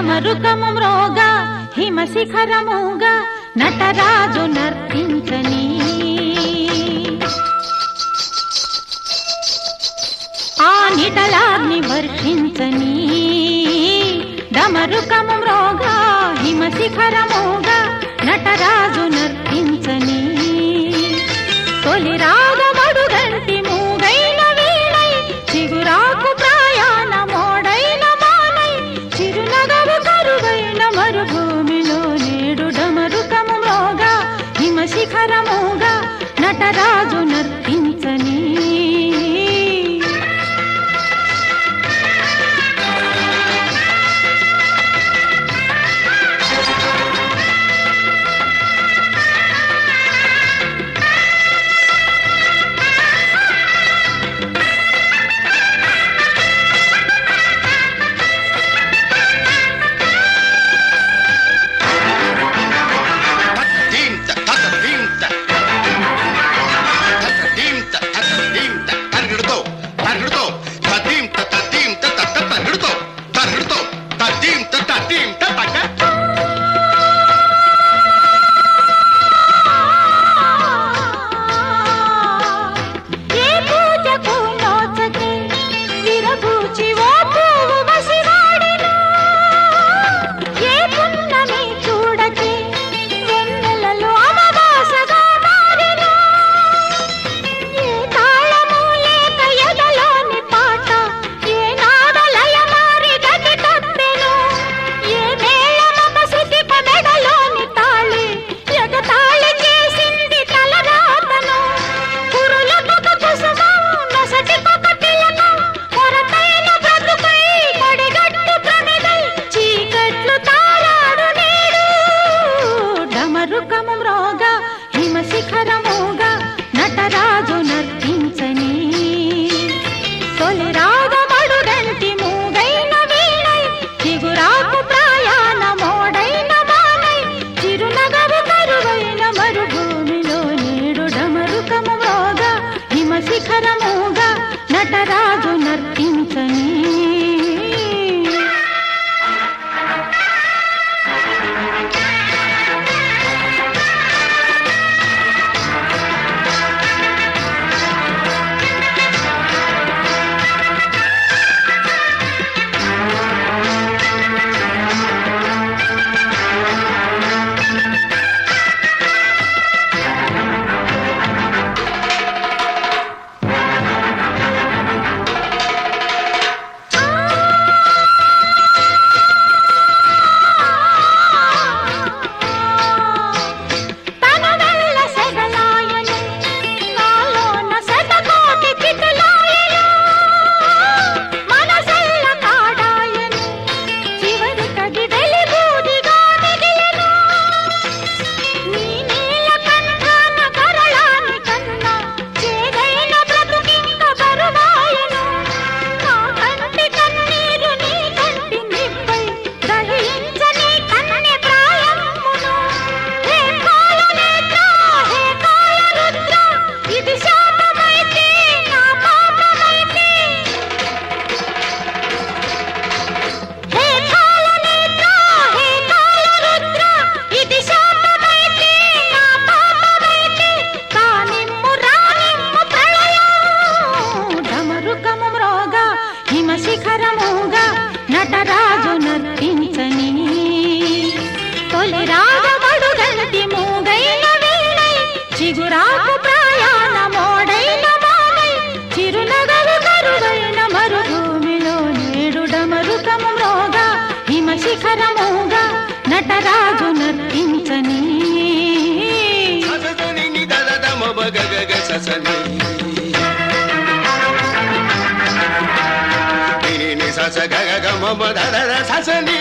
రోగా హిమ శిఖరముగా నటరాజు నర్తించని. ఆ నిటలాగ్ని వర్షించని. డమరుకముమ్రోగా హిమశిఖరముగా నటరా ರಾಜು हरा శిఖరముగా నటరాజు నర్తించని. సస గగ గమ దర ససనీ.